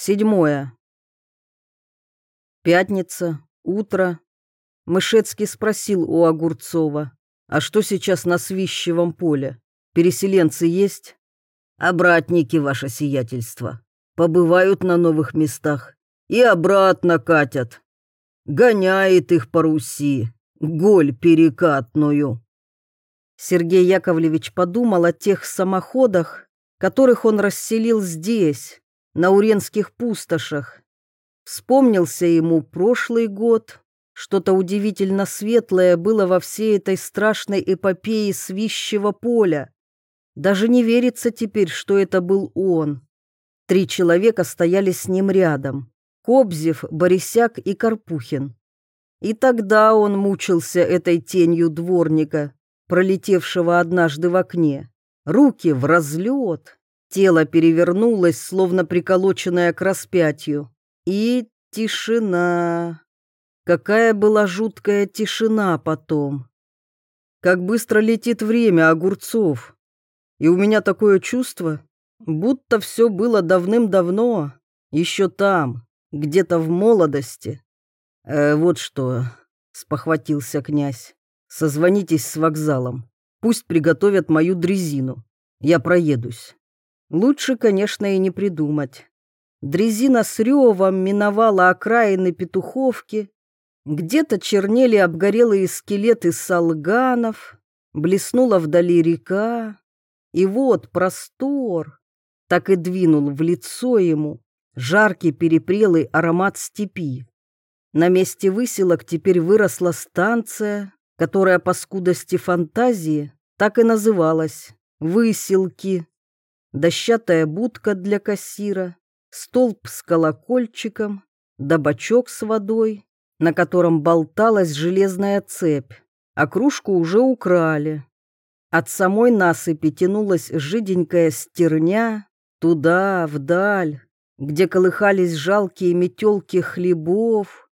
Седьмое. Пятница, утро. Мышецкий спросил у Огурцова, а что сейчас на свищевом поле? Переселенцы есть? Обратники, ваше сиятельство. Побывают на новых местах и обратно катят. Гоняет их по Руси, голь перекатную. Сергей Яковлевич подумал о тех самоходах, которых он расселил здесь, на Уренских пустошах. Вспомнился ему прошлый год. Что-то удивительно светлое было во всей этой страшной эпопее свищего поля. Даже не верится теперь, что это был он. Три человека стояли с ним рядом. Кобзев, Борисяк и Карпухин. И тогда он мучился этой тенью дворника, пролетевшего однажды в окне. Руки в разлет, Тело перевернулось, словно приколоченное к распятию. И тишина. Какая была жуткая тишина потом. Как быстро летит время, Огурцов. И у меня такое чувство, будто все было давным-давно, еще там, где-то в молодости. Э, вот что, спохватился князь. Созвонитесь с вокзалом. Пусть приготовят мою дрезину. Я проедусь. Лучше, конечно, и не придумать. Дрезина с ревом миновала окраины Петуховки. Где-то чернели обгорелые скелеты салганов, блеснула вдали река. И вот простор, так и двинул в лицо ему жаркий перепрелый аромат степи. На месте выселок теперь выросла станция, которая по скудости фантазии так и называлась «Выселки» дощатая будка для кассира, столб с колокольчиком, да бачок с водой, на котором болталась железная цепь, а кружку уже украли. От самой насыпи тянулась жиденькая стерня туда, вдаль, где колыхались жалкие метелки хлебов.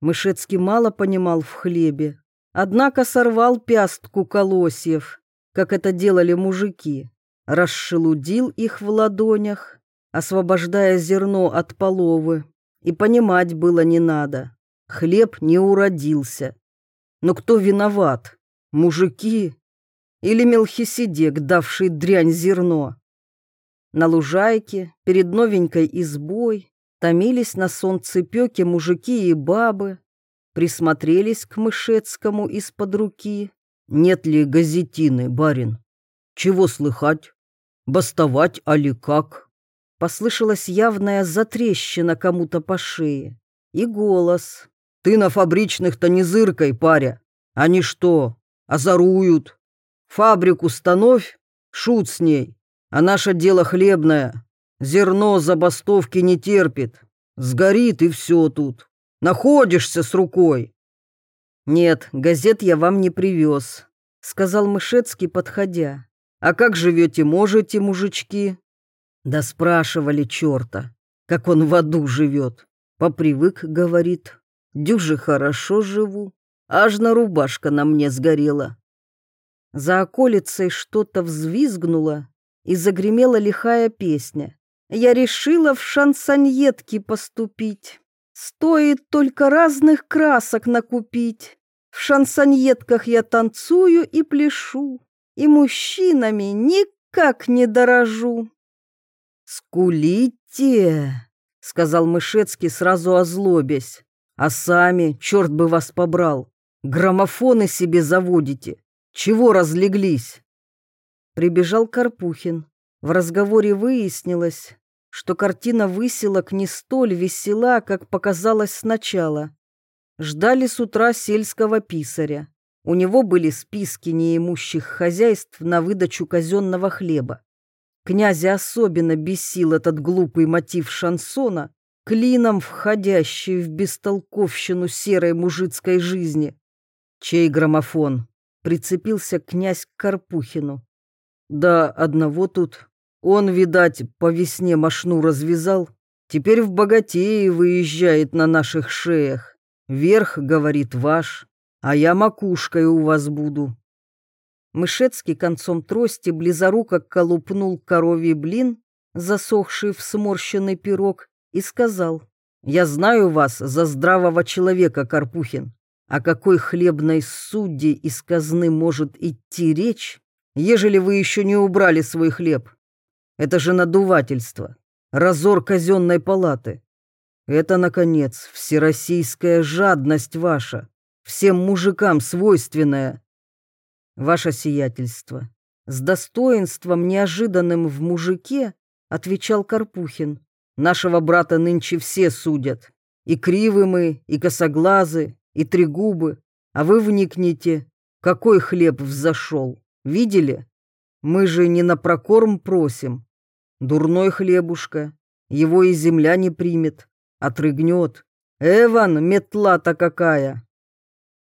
Мышецкий мало понимал в хлебе, однако сорвал пястку колосьев, как это делали мужики расшелудил их в ладонях, освобождая зерно от половы, и понимать было не надо. Хлеб не уродился. Но кто виноват? Мужики или Мелхиседек, давший дрянь зерно? На лужайке, перед новенькой избой, томились на солнцепеке мужики и бабы, присмотрелись к Мышецкому из-под руки. Нет ли газетины, барин? Чего слыхать? Бастовать, али как?» Послышалась явная затрещина кому-то по шее. И голос. «Ты на фабричных-то не зыркой, паря. Они что, озоруют? Фабрику становь, шут с ней. А наше дело хлебное. Зерно забастовки не терпит. Сгорит и все тут. Находишься с рукой». «Нет, газет я вам не привез», — сказал Мышецкий, подходя. А как живете, можете, мужички? Да спрашивали черта, как он в аду живет. Попривык, говорит, дюже хорошо живу, аж на рубашка на мне сгорела. За околицей что-то взвизгнуло, и загремела лихая песня. Я решила в шансоньетки поступить. Стоит только разных красок накупить. В шансоньетках я танцую и пляшу и мужчинами никак не дорожу. «Скулите!» — сказал Мышецкий, сразу озлобясь. «А сами, черт бы вас побрал, граммофоны себе заводите. Чего разлеглись?» Прибежал Карпухин. В разговоре выяснилось, что картина выселок не столь весела, как показалось сначала. Ждали с утра сельского писаря. У него были списки неимущих хозяйств на выдачу казенного хлеба. Князя особенно бесил этот глупый мотив шансона, клином входящий в бестолковщину серой мужицкой жизни. Чей граммофон? Прицепился князь к Карпухину. Да, одного тут. Он, видать, по весне машну развязал. Теперь в богатеи выезжает на наших шеях. Верх, говорит, ваш а я макушкой у вас буду». Мышецкий концом трости близоруко колупнул коровий блин, засохший в сморщенный пирог, и сказал, «Я знаю вас за здравого человека, Карпухин. О какой хлебной судье из казны может идти речь, ежели вы еще не убрали свой хлеб? Это же надувательство, разор казенной палаты. Это, наконец, всероссийская жадность ваша, всем мужикам свойственная. Ваше сиятельство, с достоинством, неожиданным в мужике, отвечал Карпухин. Нашего брата нынче все судят. И кривы мы, и косоглазы, и трегубы. А вы вникните, какой хлеб взошел. Видели? Мы же не на прокорм просим. Дурной хлебушка, его и земля не примет, отрыгнет. Эван, метла-то какая!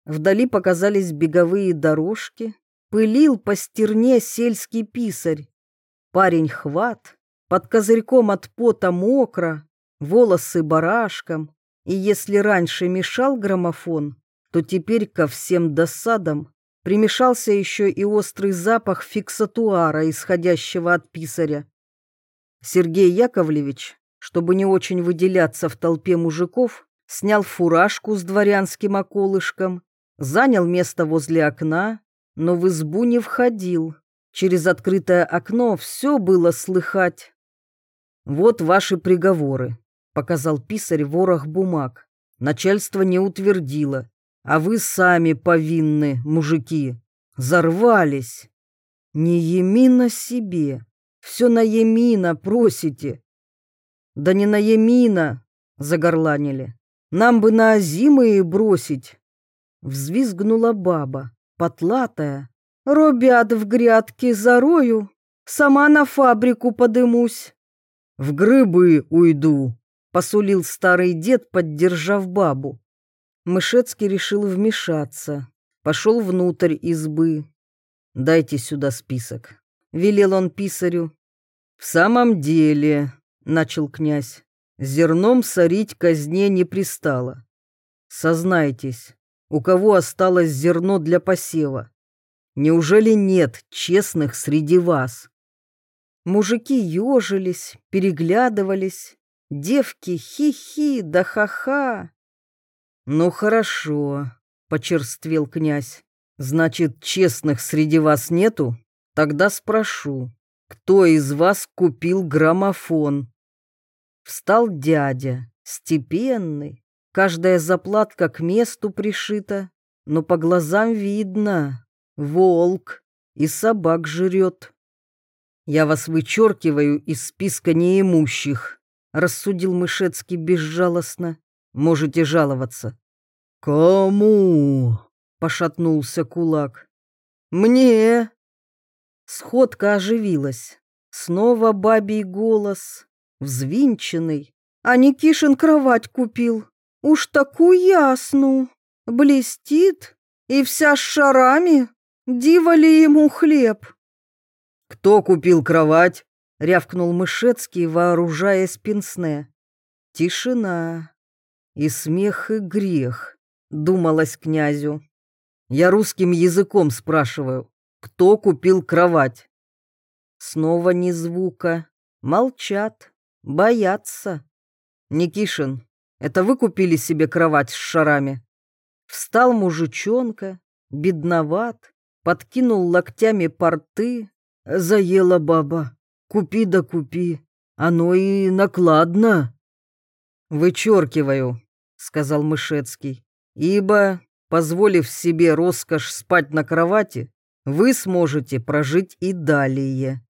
Вдали показались беговые дорожки, пылил по стерне сельский писарь. Парень хват, под козырьком от пота мокро, волосы барашком, и если раньше мешал граммофон, то теперь ко всем досадам примешался еще и острый запах фиксатуара, исходящего от писаря. Сергей Яковлевич, чтобы не очень выделяться в толпе мужиков, снял фуражку с дворянским околышком, занял место возле окна, но в избу не входил. Через открытое окно все было слыхать. «Вот ваши приговоры», — показал писарь ворох бумаг. «Начальство не утвердило, а вы сами повинны, мужики. Зарвались. Не еми на себе, все на Емина просите». «Да не на Емина», — загорланили. «Нам бы на Азимы бросить». Взвизгнула баба, потлатая. «Робят в грядке зарою, сама на фабрику подымусь». «В грыбы уйду», — посулил старый дед, поддержав бабу. Мышецкий решил вмешаться, пошел внутрь избы. «Дайте сюда список», — велел он писарю. «В самом деле», — начал князь, — «зерном сорить казне не пристало. Сознайтесь, у кого осталось зерно для посева? Неужели нет честных среди вас?» Мужики ежились, переглядывались, девки хи-хи да ха-ха. «Ну хорошо», — почерствел князь. «Значит, честных среди вас нету? Тогда спрошу, кто из вас купил граммофон?» Встал дядя, степенный, каждая заплатка к месту пришита, но по глазам видно — волк и собак жрет. «Я вас вычеркиваю из списка неимущих», — рассудил Мышецкий безжалостно. «Можете жаловаться». «Кому?» — пошатнулся кулак. «Мне». Сходка оживилась. Снова бабий голос, взвинченный. А Никишин кровать купил. Уж такую ясну. Блестит. И вся с шарами. Дива ли ему хлеб? «Кто купил кровать?» — рявкнул Мышецкий, вооружаясь пенсне. Тишина. И смех, и грех, думалось князю. Я русским языком спрашиваю, кто купил кровать? Снова ни звука. Молчат, боятся. Никишин, это вы купили себе кровать с шарами? Встал мужичонка, бедноват, подкинул локтями порты, Заела баба. Купи да купи. Оно и накладно. Вычеркиваю, сказал Мышецкий, ибо, позволив себе роскошь спать на кровати, вы сможете прожить и далее.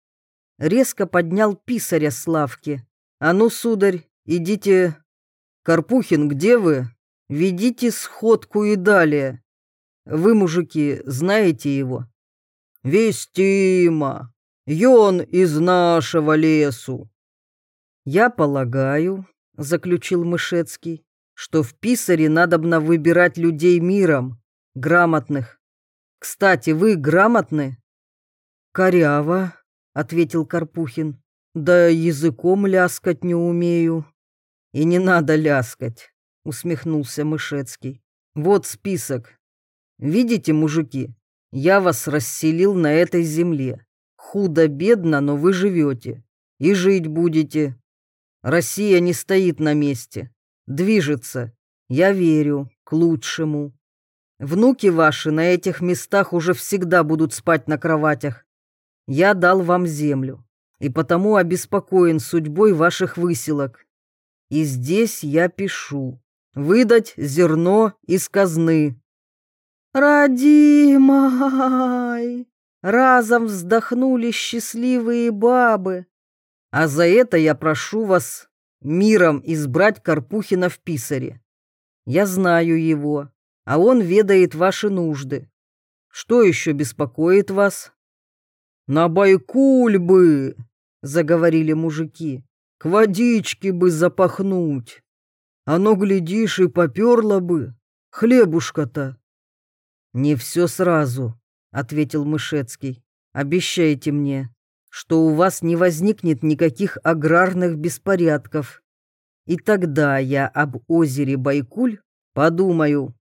Резко поднял писаря Славки. А ну, сударь, идите. Карпухин, где вы? Ведите сходку и далее. Вы, мужики, знаете его? Вестима, ён из нашего лесу. Я полагаю, заключил Мышецкий, что в писаре надобно выбирать людей миром, грамотных. Кстати, вы грамотны? Коряво, ответил Карпухин. Да языком ляскать не умею. И не надо ляскать, усмехнулся Мышецкий. Вот список. Видите, мужики, я вас расселил на этой земле. Худо-бедно, но вы живете. И жить будете. Россия не стоит на месте, движется. Я верю, к лучшему. Внуки ваши на этих местах уже всегда будут спать на кроватях. Я дал вам землю, и потому обеспокоен судьбой ваших выселок. И здесь я пишу. Выдать зерно из казны. Родимай! Разом вздохнули счастливые бабы. А за это я прошу вас миром избрать Карпухина в писаре. Я знаю его, а он ведает ваши нужды. Что еще беспокоит вас? На Байкуль бы, заговорили мужики, к водичке бы запахнуть. Оно, глядишь, и поперло бы. Хлебушка-то. Не все сразу, ответил Мышецкий. Обещайте мне, что у вас не возникнет никаких аграрных беспорядков. И тогда я об озере Байкуль подумаю.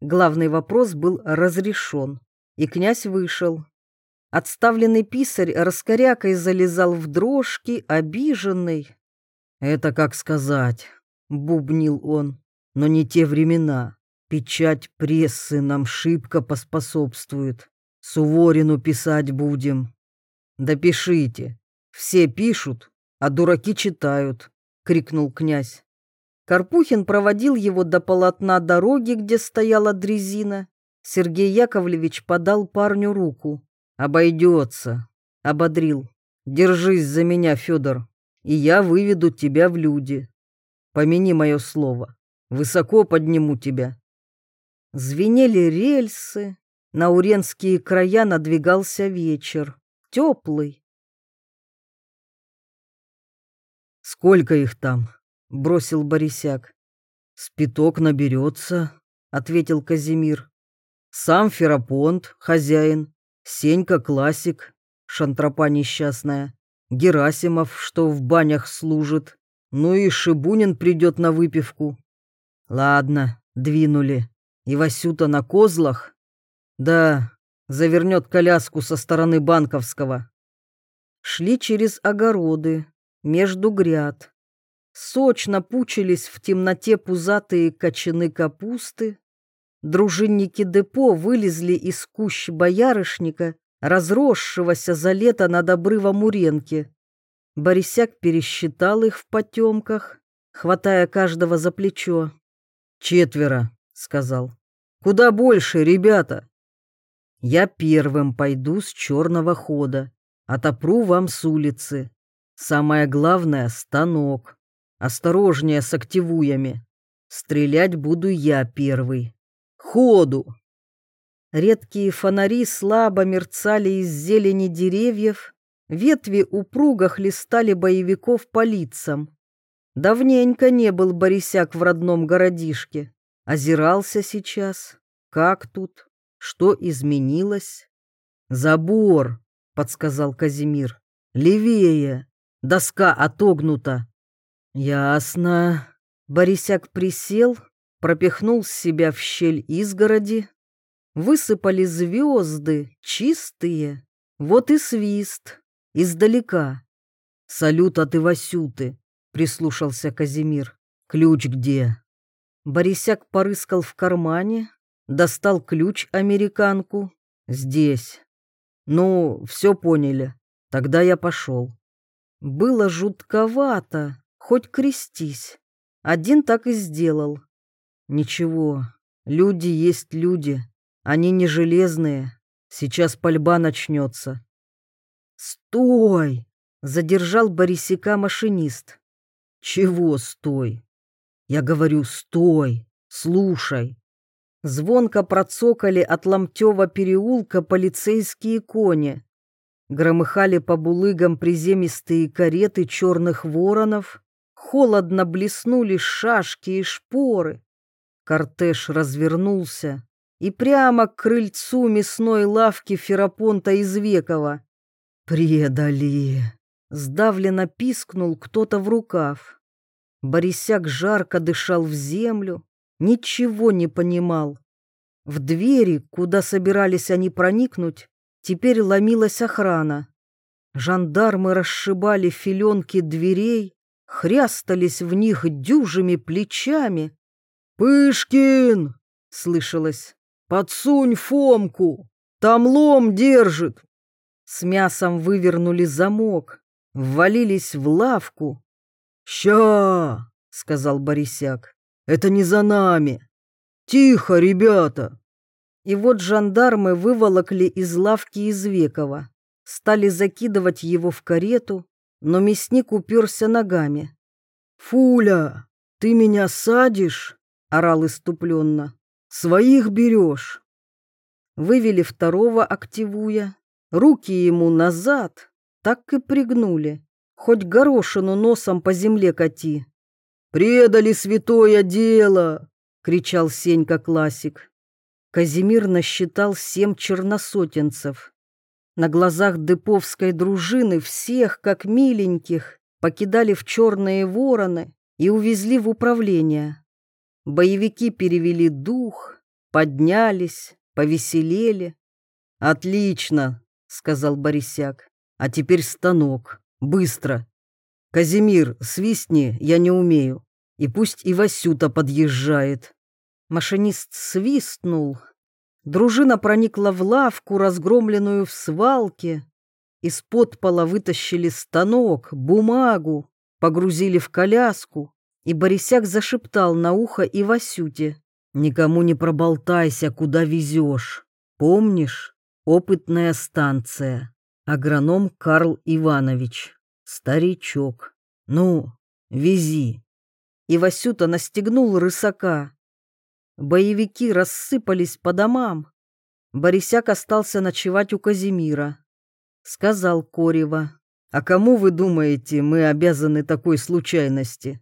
Главный вопрос был разрешен, и князь вышел. Отставленный писарь раскорякой залезал в дрожки, обиженный. «Это как сказать», — бубнил он, — «но не те времена. Печать прессы нам шибко поспособствует. Суворину писать будем». «Да пишите. Все пишут, а дураки читают», — крикнул князь. Карпухин проводил его до полотна дороги, где стояла дрезина. Сергей Яковлевич подал парню руку. «Обойдется», — ободрил. «Держись за меня, Федор, и я выведу тебя в люди. Помяни мое слово, высоко подниму тебя». Звенели рельсы, на уренские края надвигался вечер, теплый. «Сколько их там?» — бросил Борисяк. «Спиток наберется», — ответил Казимир. «Сам Ферапонт, хозяин, Сенька классик, шантропа несчастная, Герасимов, что в банях служит, ну и Шибунин придет на выпивку. Ладно, двинули. И Васюта на козлах? Да, завернет коляску со стороны Банковского. Шли через огороды, между гряд. Сочно пучились в темноте пузатые кочаны капусты. Дружинники депо вылезли из кущ боярышника, разросшегося за лето над обрывом Уренки. Борисяк пересчитал их в потемках, хватая каждого за плечо. «Четверо», — сказал. «Куда больше, ребята?» «Я первым пойду с черного хода, отопру вам с улицы. Самое главное — станок. Осторожнее с активуями. Стрелять буду я первый. Ходу!» Редкие фонари слабо мерцали из зелени деревьев, ветви упруго хлестали боевиков по лицам. Давненько не был Борисяк в родном городишке. Озирался сейчас. Как тут? Что изменилось? «Забор», — подсказал Казимир. «Левее. Доска отогнута». «Ясно». Борисяк присел, пропихнул себя в щель изгороди. Высыпали звезды, чистые. Вот и свист, издалека. «Салют от Ивасюты», — прислушался Казимир. «Ключ где?» Борисяк порыскал в кармане, достал ключ-американку. «Здесь». «Ну, все поняли. Тогда я пошел». Было жутковато, Хоть крестись. Один так и сделал. Ничего, люди есть люди. Они не железные. Сейчас пальба начнется. «Стой!» — задержал Борисика машинист. «Чего стой?» «Я говорю, стой! Слушай!» Звонко процокали от Ломтева переулка полицейские кони. Громыхали по булыгам приземистые кареты черных воронов холодно блеснули шашки и шпоры. Кортеж развернулся и прямо к крыльцу мясной лавки Ферапонта Извекова. «Предали!» — сдавленно пискнул кто-то в рукав. Борисяк жарко дышал в землю, ничего не понимал. В двери, куда собирались они проникнуть, теперь ломилась охрана. Жандармы расшибали филенки дверей, хрястались в них дюжими плечами. «Пышкин!» — слышалось. «Подсунь Фомку! Там лом держит!» С мясом вывернули замок, ввалились в лавку. «Ща!» — сказал Борисяк. «Это не за нами! Тихо, ребята!» И вот жандармы выволокли из лавки Извекова, стали закидывать его в карету, но мясник уперся ногами. «Фуля, ты меня садишь?» — орал иступленно. «Своих берешь!» Вывели второго, активуя, руки ему назад, так и пригнули, хоть горошину носом по земле кати. «Предали святое дело!» — кричал Сенька-классик. Казимир насчитал семь черносотенцев. На глазах деповской дружины всех, как миленьких, покидали в черные вороны и увезли в управление. Боевики перевели дух, поднялись, повеселели. «Отлично!» — сказал Борисяк. «А теперь станок. Быстро. Казимир, свистни, я не умею. И пусть и Васюта подъезжает». Машинист свистнул. Дружина проникла в лавку, разгромленную в свалке. Из-под пола вытащили станок, бумагу, погрузили в коляску, и Борисяк зашептал на ухо и Васюте. «Никому не проболтайся, куда везешь. Помнишь? Опытная станция. Агроном Карл Иванович. Старичок. Ну, вези». И Васюта настегнул рысака. Боевики рассыпались по домам. Борисяк остался ночевать у Казимира. Сказал Корева. «А кому, вы думаете, мы обязаны такой случайности?»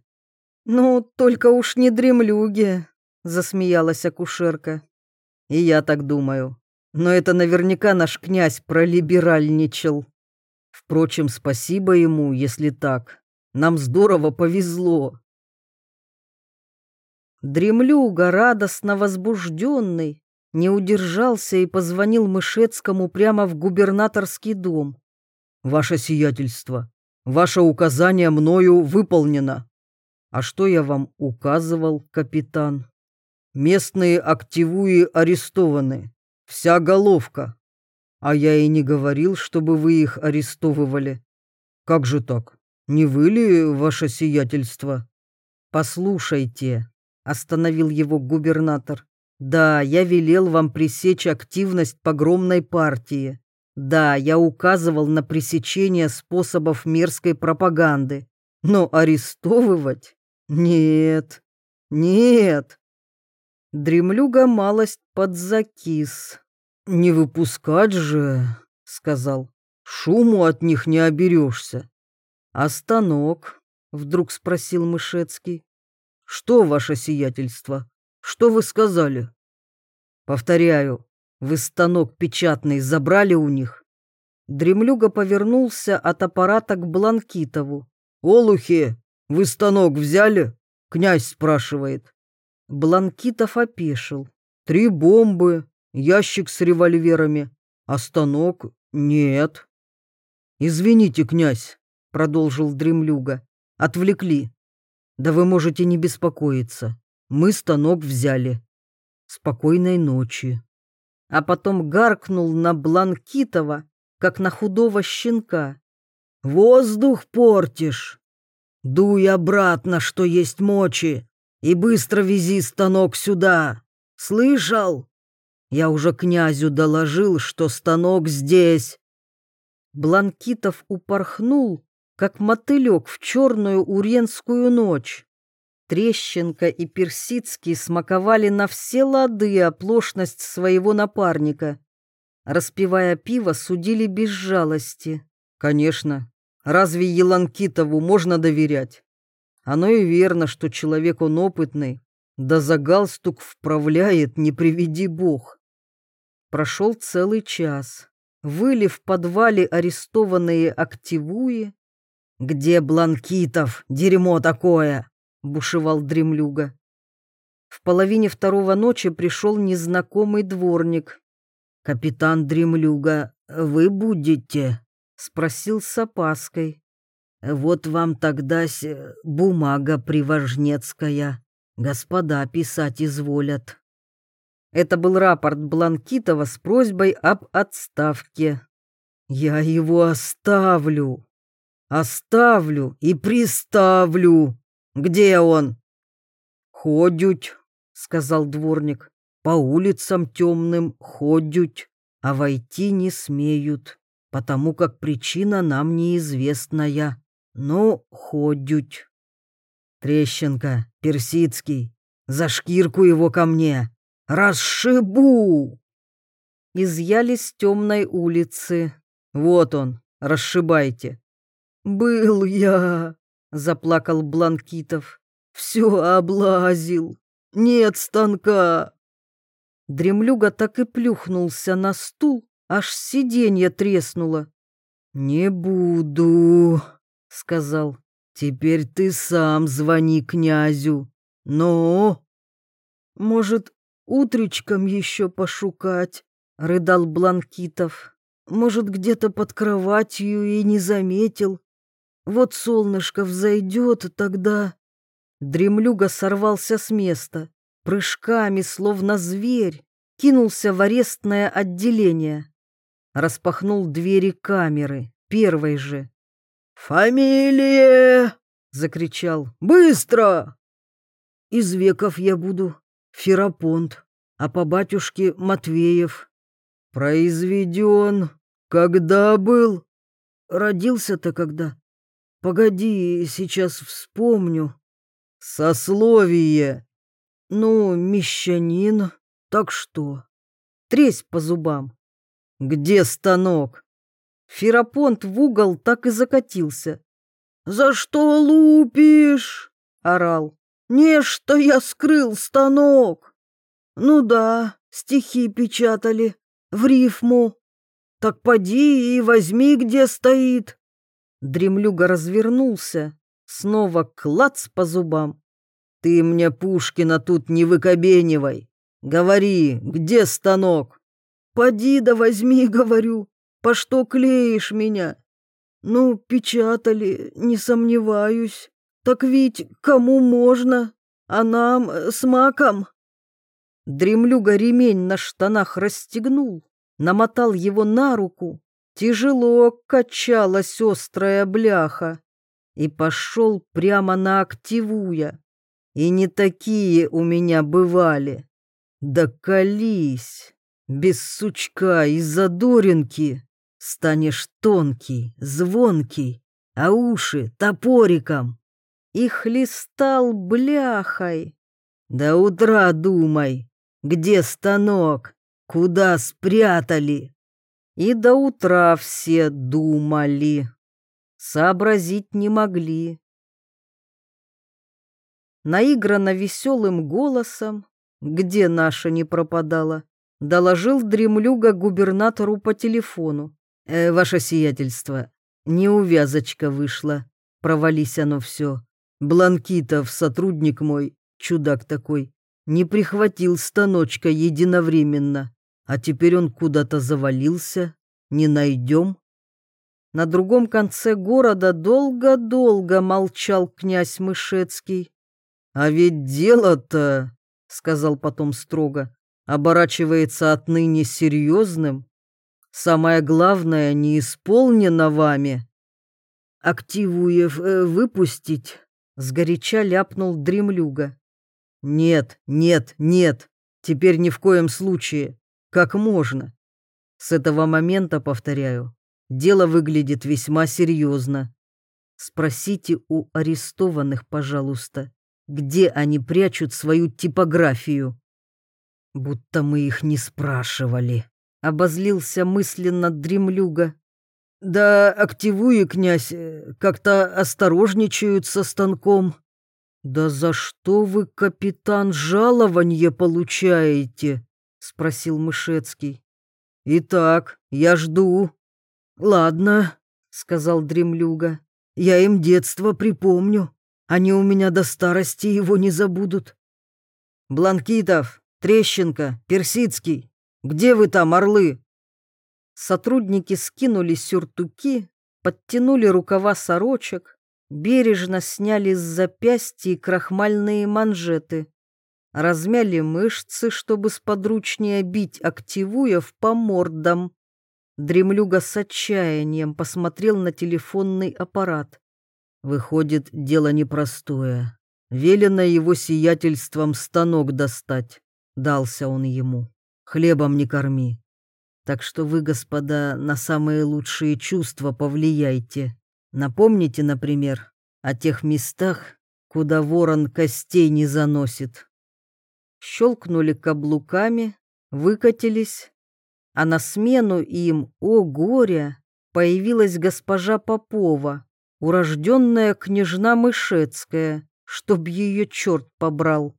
«Ну, только уж не дремлюги», — засмеялась акушерка. «И я так думаю. Но это наверняка наш князь пролиберальничал. Впрочем, спасибо ему, если так. Нам здорово повезло». Дремлюга, радостно возбужденный, не удержался и позвонил Мышецкому прямо в губернаторский дом. «Ваше сиятельство, ваше указание мною выполнено». «А что я вам указывал, капитан?» «Местные активуи арестованы. Вся головка. А я и не говорил, чтобы вы их арестовывали. Как же так? Не вы ли, ваше сиятельство?» «Послушайте», — остановил его губернатор. «Да, я велел вам пресечь активность погромной партии. Да, я указывал на пресечение способов мерзкой пропаганды. Но арестовывать? Нет, нет. Дремлюга малость подзакис. Не выпускать же, сказал. Шуму от них не оберешься. А станок? Вдруг спросил Мышецкий. Что, ваше сиятельство? Что вы сказали? Повторяю, вы станок печатный забрали у них? Дремлюга повернулся от аппарата к Бланкитову. «Олухи, вы станок взяли?» — князь спрашивает. Бланкитов опешил. «Три бомбы, ящик с револьверами, а станок нет». «Извините, князь», — продолжил Дремлюга, — «отвлекли. Да вы можете не беспокоиться. Мы станок взяли. Спокойной ночи». А потом гаркнул на Бланкитова, как на худого щенка. «Воздух портишь!» Дуй обратно, что есть мочи, и быстро вези станок сюда. Слышал? Я уже князю доложил, что станок здесь. Бланкитов упорхнул, как мотылек в черную уренскую ночь. Трещенко и Персидский смаковали на все лады оплошность своего напарника. Распивая пиво, судили без жалости. Конечно, Разве Еланкитову можно доверять? Оно и верно, что человек он опытный, да за галстук вправляет, не приведи бог. Прошел целый час. Выли в подвале арестованные активуи. «Где Бланкитов? Дерьмо такое!» — бушевал дремлюга. В половине второго ночи пришел незнакомый дворник. «Капитан Дремлюга, вы будете?» — спросил с опаской. Вот вам тогда бумага привожнецкая. Господа писать изволят. Это был рапорт Бланкитова с просьбой об отставке. Я его оставлю. Оставлю и приставлю. Где он? Ходють, сказал дворник. По улицам темным ходють, а войти не смеют, потому как причина нам неизвестная. Но ходють. Трещенко, Персидский, за шкирку его ко мне. Расшибу! Изъяли с темной улицы. Вот он, расшибайте. Был я, заплакал Бланкитов. Все облазил. Нет станка. Дремлюга так и плюхнулся на стул, аж сиденье треснуло. «Не буду», — сказал. «Теперь ты сам звони князю. Но...» «Может, утречком еще пошукать?» — рыдал Бланкитов. «Может, где-то под кроватью и не заметил. Вот солнышко взойдет, тогда...» Дремлюга сорвался с места, прыжками, словно зверь, кинулся в арестное отделение. Распахнул двери камеры, первой же. «Фамилия!» — закричал. «Быстро!» «Из веков я буду Ферапонт, а по батюшке Матвеев». «Произведен. Когда был?» «Родился-то когда?» «Погоди, сейчас вспомню». «Сословие!» «Ну, мещанин, так что?» «Тресь по зубам». «Где станок?» Ферапонт в угол так и закатился. «За что лупишь?» — орал. «Не, что я скрыл станок!» «Ну да, стихи печатали, в рифму. Так поди и возьми, где стоит». Дремлюга развернулся, снова клац по зубам. «Ты мне Пушкина тут не выкобенивай. Говори, где станок?» «Поди да возьми, — говорю, — по что клеишь меня?» «Ну, печатали, не сомневаюсь. Так ведь кому можно, а нам э, с маком?» Дремлюга ремень на штанах расстегнул, намотал его на руку. Тяжело качалась острая бляха и пошел прямо на активуя. И не такие у меня бывали. Да колись, без сучка и задоринки станешь тонкий, звонкий, а уши топориком. И хлестал бляхой. До утра думай, где станок, куда спрятали. И до утра все думали, сообразить не могли наигранно веселым голосом, где наша не пропадала, доложил дремлюга губернатору по телефону. «Э, «Ваше сиятельство, неувязочка вышла, провались оно все. Бланкитов, сотрудник мой, чудак такой, не прихватил станочка единовременно, а теперь он куда-то завалился, не найдем». На другом конце города долго-долго молчал князь Мышецкий. «А ведь дело-то, — сказал потом строго, — оборачивается отныне серьезным. Самое главное не исполнено вами. Активуев э, выпустить, — сгоряча ляпнул дремлюга. Нет, нет, нет, теперь ни в коем случае. Как можно? С этого момента, повторяю, дело выглядит весьма серьезно. Спросите у арестованных, пожалуйста, где они прячут свою типографию. Будто мы их не спрашивали. Обозлился мысленно дремлюга. Да активуй, князь, как-то осторожничают со станком. Да за что вы, капитан, жалование получаете? Спросил Мышецкий. Итак, я жду. Ладно, сказал дремлюга. Я им детство припомню. Они у меня до старости его не забудут. Бланкитов, Трещенко, Персидский, где вы там, орлы? Сотрудники скинули сюртуки, подтянули рукава сорочек, бережно сняли с запястья крахмальные манжеты, размяли мышцы, чтобы сподручнее бить, активуя по мордам. Дремлюга с отчаянием посмотрел на телефонный аппарат. Выходит, дело непростое. Велено его сиятельством станок достать. Дался он ему. Хлебом не корми. Так что вы, господа, на самые лучшие чувства повлияйте. Напомните, например, о тех местах, куда ворон костей не заносит. Щелкнули каблуками, выкатились, а на смену им, о горе, появилась госпожа Попова, урожденная княжна Мышецкая, чтоб ее черт побрал.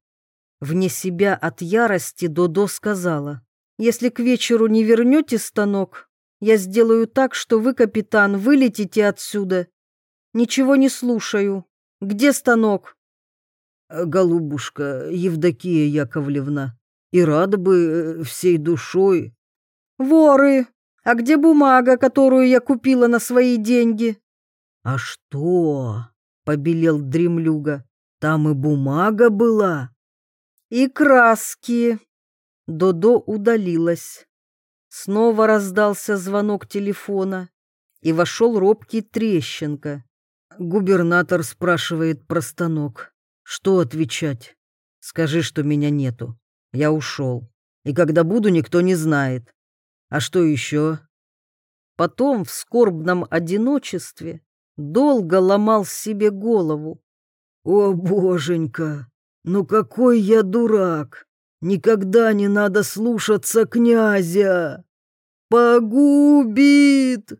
Вне себя от ярости Додо сказала, «Если к вечеру не вернете станок, я сделаю так, что вы, капитан, вылетите отсюда. Ничего не слушаю. Где станок?» «Голубушка Евдокия Яковлевна, и рада бы э, всей душой». «Воры! А где бумага, которую я купила на свои деньги?» «А что?» — побелел дремлюга. «Там и бумага была». «И краски». Додо удалилась. Снова раздался звонок телефона, и вошел робкий Трещенко. Губернатор спрашивает про станок. Что отвечать? Скажи, что меня нету. Я ушел. И когда буду, никто не знает. А что еще? Потом в скорбном одиночестве долго ломал себе голову. О, боженька, ну какой я дурак! Никогда не надо слушаться князя! Погубит!